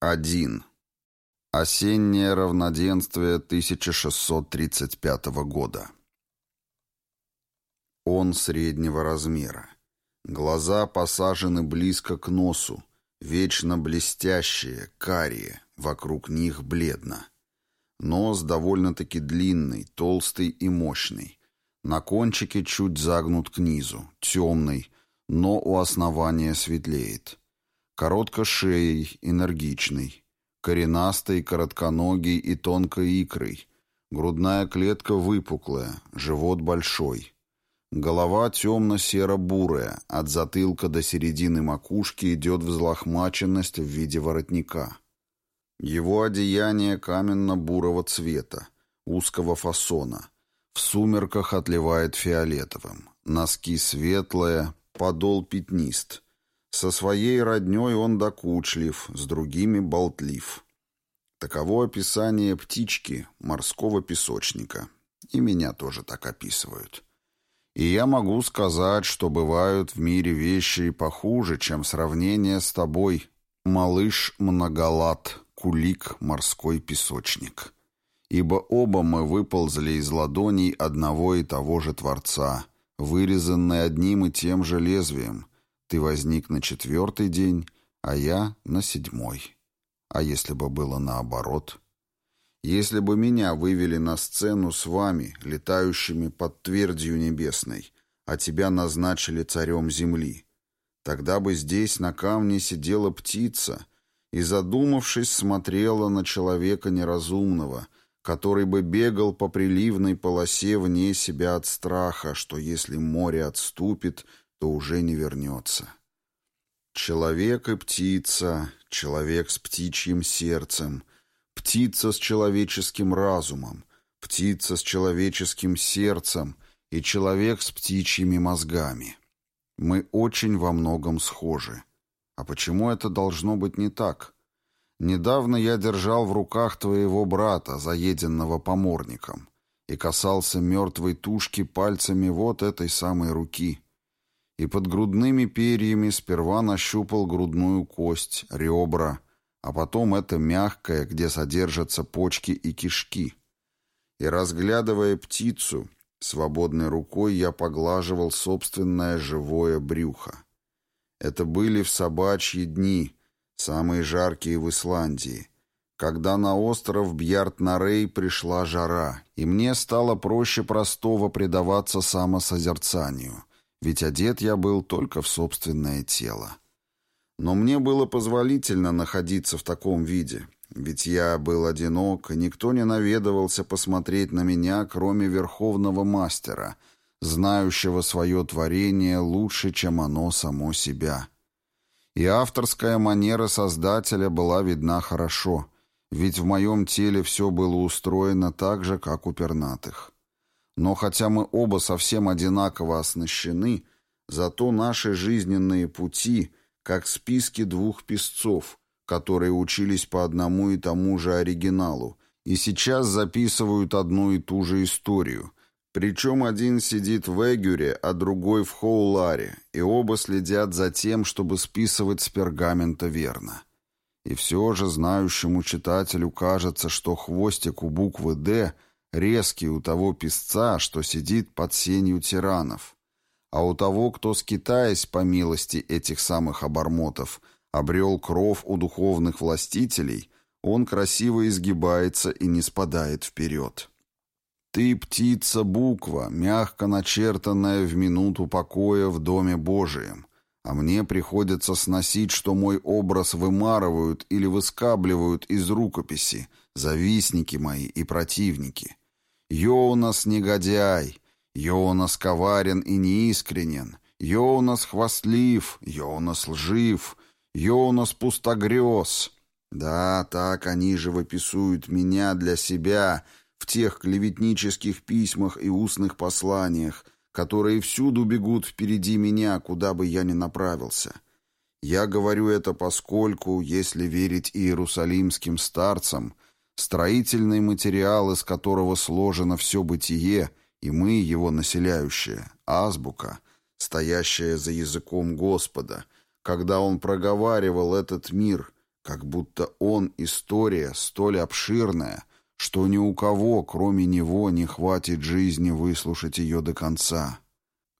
1. Осеннее равноденствие 1635 года. Он среднего размера. Глаза посажены близко к носу, вечно блестящие, карие, вокруг них бледно. Нос довольно-таки длинный, толстый и мощный. На кончике чуть загнут к низу, темный, но у основания светлеет. Короткошеей, энергичный. Коренастый, коротконогий и тонкой икрой. Грудная клетка выпуклая, живот большой. Голова темно-серо-бурая, от затылка до середины макушки идет взлохмаченность в виде воротника. Его одеяние каменно-бурого цвета, узкого фасона. В сумерках отливает фиолетовым. Носки светлые, подол пятнист — со своей роднёй он докучлив, с другими болтлив. Таково описание птички, морского песочника. И меня тоже так описывают. И я могу сказать, что бывают в мире вещи и похуже, чем сравнение с тобой, малыш многолат, кулик, морской песочник. Ибо оба мы выползли из ладоней одного и того же Творца, вырезанные одним и тем же лезвием, ты возник на четвертый день, а я на седьмой. А если бы было наоборот? Если бы меня вывели на сцену с вами, летающими под твердью небесной, а тебя назначили царем земли, тогда бы здесь на камне сидела птица и, задумавшись, смотрела на человека неразумного, который бы бегал по приливной полосе вне себя от страха, что если море отступит, то уже не вернется. Человек и птица, человек с птичьим сердцем, птица с человеческим разумом, птица с человеческим сердцем и человек с птичьими мозгами. Мы очень во многом схожи. А почему это должно быть не так? Недавно я держал в руках твоего брата, заеденного поморником, и касался мертвой тушки пальцами вот этой самой руки — и под грудными перьями сперва нащупал грудную кость, ребра, а потом это мягкое, где содержатся почки и кишки. И, разглядывая птицу, свободной рукой я поглаживал собственное живое брюхо. Это были в собачьи дни, самые жаркие в Исландии, когда на остров Бьярт-Нарей пришла жара, и мне стало проще простого предаваться самосозерцанию — ведь одет я был только в собственное тело. Но мне было позволительно находиться в таком виде, ведь я был одинок, и никто не наведывался посмотреть на меня, кроме верховного мастера, знающего свое творение лучше, чем оно само себя. И авторская манера создателя была видна хорошо, ведь в моем теле все было устроено так же, как у пернатых. Но хотя мы оба совсем одинаково оснащены, зато наши жизненные пути как списки двух песцов, которые учились по одному и тому же оригиналу, и сейчас записывают одну и ту же историю. Причем один сидит в Эгюре, а другой в Хоуларе, и оба следят за тем, чтобы списывать с пергамента верно. И все же знающему читателю кажется, что хвостик у буквы «Д» — резкий у того песца, что сидит под сенью тиранов, а у того, кто, скитаясь по милости этих самых обормотов, обрел кров у духовных властителей, он красиво изгибается и не спадает вперед. Ты птица-буква, мягко начертанная в минуту покоя в Доме Божием, а мне приходится сносить, что мой образ вымарывают или выскабливают из рукописи, завистники мои и противники. Йоунас негодяй, Йоунас коварен и неискренен, Йоунас хвастлив, Йоунас лжив, Йоунас пустогрез. Да, так они же выписуют меня для себя в тех клеветнических письмах и устных посланиях, которые всюду бегут впереди меня, куда бы я ни направился. Я говорю это поскольку, если верить иерусалимским старцам, строительный материал, из которого сложено все бытие, и мы, его населяющие, азбука, стоящая за языком Господа, когда Он проговаривал этот мир, как будто он история столь обширная, что ни у кого, кроме него, не хватит жизни выслушать ее до конца.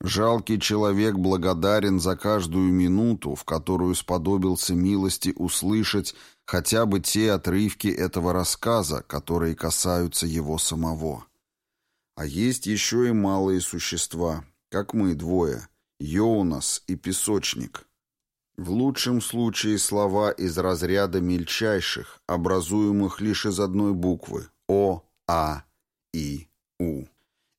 Жалкий человек благодарен за каждую минуту, в которую сподобился милости услышать хотя бы те отрывки этого рассказа, которые касаются его самого. А есть еще и малые существа, как мы двое, Йоунас и Песочник. В лучшем случае слова из разряда мельчайших, образуемых лишь из одной буквы – О, А, И, У.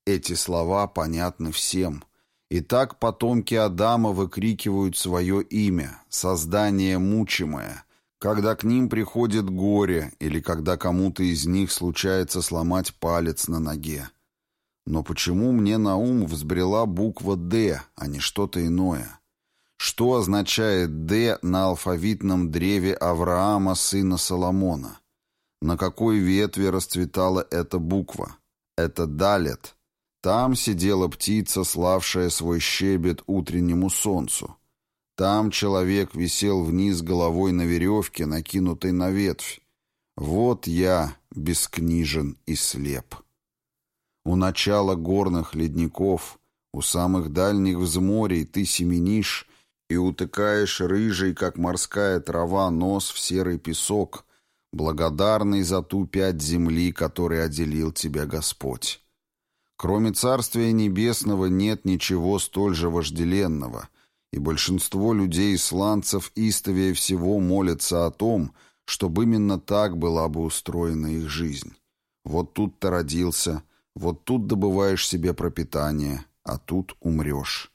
Эти слова понятны всем – и так потомки Адама выкрикивают свое имя, создание мучимое, когда к ним приходит горе или когда кому-то из них случается сломать палец на ноге. Но почему мне на ум взбрела буква «Д», а не что-то иное? Что означает «Д» на алфавитном древе Авраама, сына Соломона? На какой ветви расцветала эта буква? Это «Далет», там сидела птица, славшая свой щебет утреннему солнцу. Там человек висел вниз головой на веревке, накинутой на ветвь. Вот я, бескнижен и слеп. У начала горных ледников, у самых дальних взморий ты семенишь и утыкаешь рыжий, как морская трава, нос в серый песок, благодарный за ту пять земли, которой отделил тебя Господь. Кроме Царствия Небесного нет ничего столь же вожделенного, и большинство людей-исландцев истовее всего молятся о том, чтобы именно так была бы устроена их жизнь. Вот тут ты родился, вот тут добываешь себе пропитание, а тут умрешь.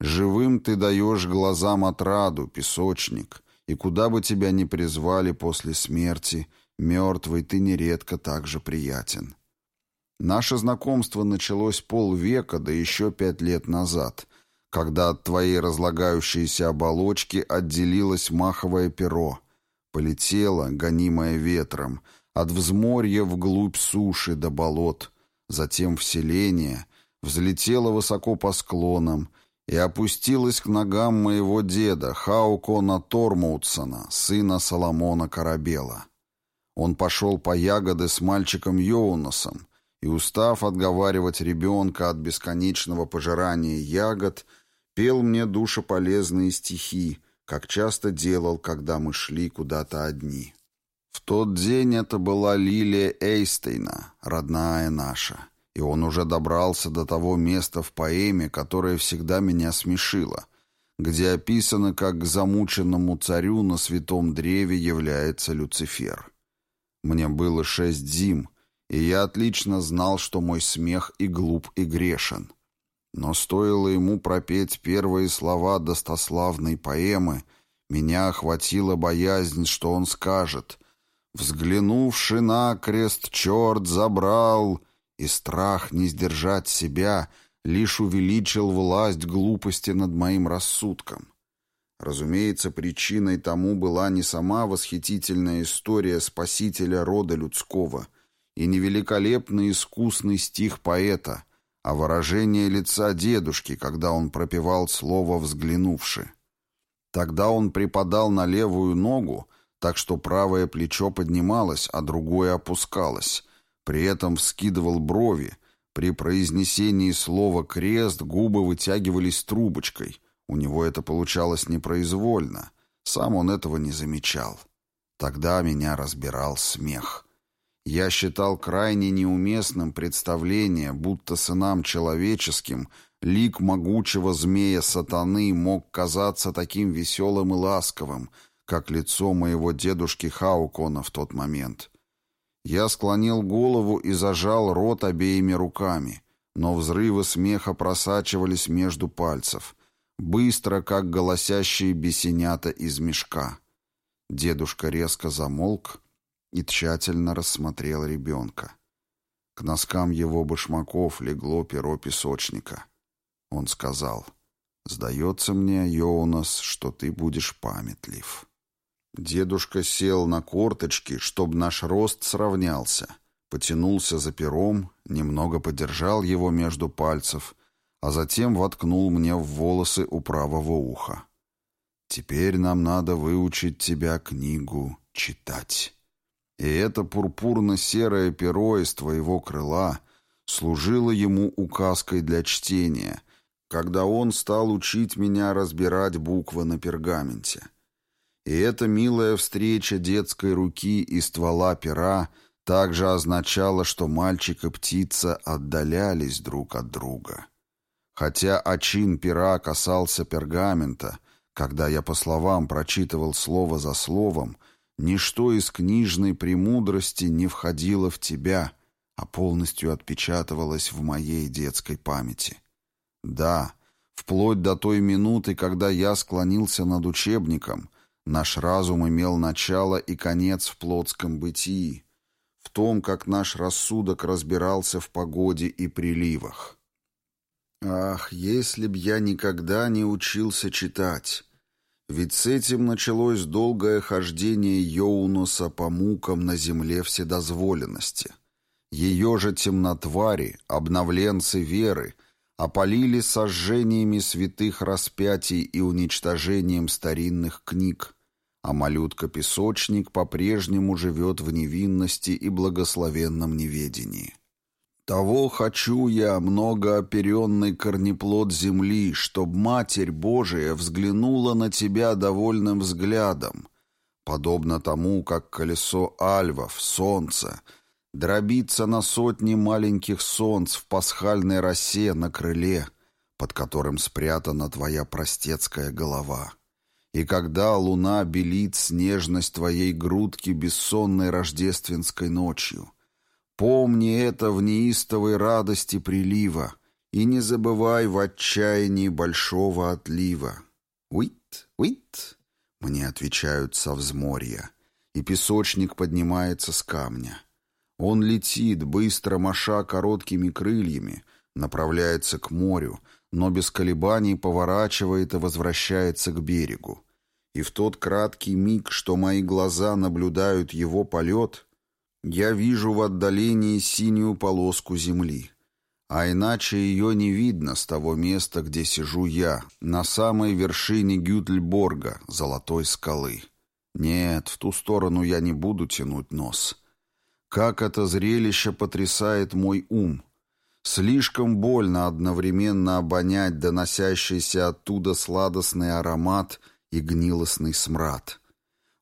Живым ты даешь глазам отраду, песочник, и куда бы тебя ни призвали после смерти, мертвый ты нередко так же приятен. Наше знакомство началось полвека, да еще пять лет назад, когда от твоей разлагающейся оболочки отделилось маховое перо, полетело, гонимое ветром, от взморья вглубь суши до болот, затем в селение, взлетело высоко по склонам и опустилось к ногам моего деда, Хаукона Тормутсона, сына Соломона Корабела. Он пошел по ягоды с мальчиком Йоунасом, и, устав отговаривать ребенка от бесконечного пожирания ягод, пел мне душеполезные стихи, как часто делал, когда мы шли куда-то одни. В тот день это была Лилия Эйстейна, родная наша, и он уже добрался до того места в поэме, которое всегда меня смешило, где описано, как к замученному царю на святом древе является Люцифер. Мне было шесть зим — и я отлично знал, что мой смех и глуп, и грешен. Но стоило ему пропеть первые слова достославной поэмы, меня охватила боязнь, что он скажет «Взглянувши на крест, черт забрал», и страх не сдержать себя лишь увеличил власть глупости над моим рассудком. Разумеется, причиной тому была не сама восхитительная история спасителя рода людского — и не великолепный искусный стих поэта, а выражение лица дедушки, когда он пропевал слово «взглянувши». Тогда он припадал на левую ногу, так что правое плечо поднималось, а другое опускалось, при этом вскидывал брови, при произнесении слова «крест» губы вытягивались трубочкой. У него это получалось непроизвольно. Сам он этого не замечал. Тогда меня разбирал смех. Я считал крайне неуместным представление, будто сынам человеческим лик могучего змея сатаны мог казаться таким веселым и ласковым, как лицо моего дедушки Хаукона в тот момент. Я склонил голову и зажал рот обеими руками, но взрывы смеха просачивались между пальцев, быстро, как голосящие бесенята из мешка. Дедушка резко замолк, и тщательно рассмотрел ребенка. К носкам его башмаков легло перо песочника. Он сказал, «Сдается мне, Йоунас, что ты будешь памятлив». Дедушка сел на корточки, чтобы наш рост сравнялся, потянулся за пером, немного подержал его между пальцев, а затем воткнул мне в волосы у правого уха. «Теперь нам надо выучить тебя книгу читать. И это пурпурно-серое перо из твоего крыла служило ему указкой для чтения, когда он стал учить меня разбирать буквы на пергаменте. И эта милая встреча детской руки и ствола пера также означала, что мальчик и птица отдалялись друг от друга. Хотя очин пера касался пергамента, когда я по словам прочитывал слово за словом, ничто из книжной премудрости не входило в тебя, а полностью отпечатывалось в моей детской памяти. Да, вплоть до той минуты, когда я склонился над учебником, Наш разум имел начало и конец в плотском бытии, в том, как наш рассудок разбирался в погоде и приливах. Ах, если б я никогда не учился читать! Ведь с этим началось долгое хождение Йоунуса по мукам на земле вседозволенности. Ее же темнотвари, обновленцы веры, опалили сожжениями святых распятий и уничтожением старинных книг, а малютка-песочник по-прежнему живет в невинности и благословенном неведении. Того хочу я, многооперенный корнеплод земли, чтоб Матерь Божия взглянула на тебя довольным взглядом, подобно тому, как колесо альвов, солнца, дробится на сотни маленьких солнц в пасхальной росе на крыле, под которым спрятана твоя простецкая голова. И когда луна белит снежность твоей грудки бессонной рождественской ночью, помни это в неистовой радости прилива и не забывай в отчаянии большого отлива. «Уит, уит!» — мне отвечают со взморья, и песочник поднимается с камня. Он летит, быстро маша короткими крыльями, направляется к морю, но без колебаний поворачивает и возвращается к берегу. И в тот краткий миг, что мои глаза наблюдают его полет, я вижу в отдалении синюю полоску земли. А иначе ее не видно с того места, где сижу я, на самой вершине Гютльборга, золотой скалы. Нет, в ту сторону я не буду тянуть нос. Как это зрелище потрясает мой ум! Слишком больно одновременно обонять доносящийся оттуда сладостный аромат и гнилостный смрад.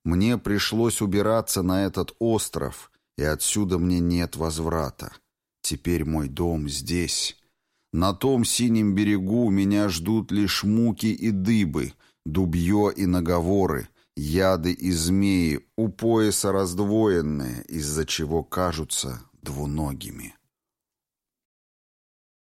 Мне пришлось убираться на этот остров, и отсюда мне нет возврата. Теперь мой дом здесь. На том синем берегу меня ждут лишь муки и дыбы, дубье и наговоры, яды и змеи, у пояса раздвоенные, из-за чего кажутся двуногими.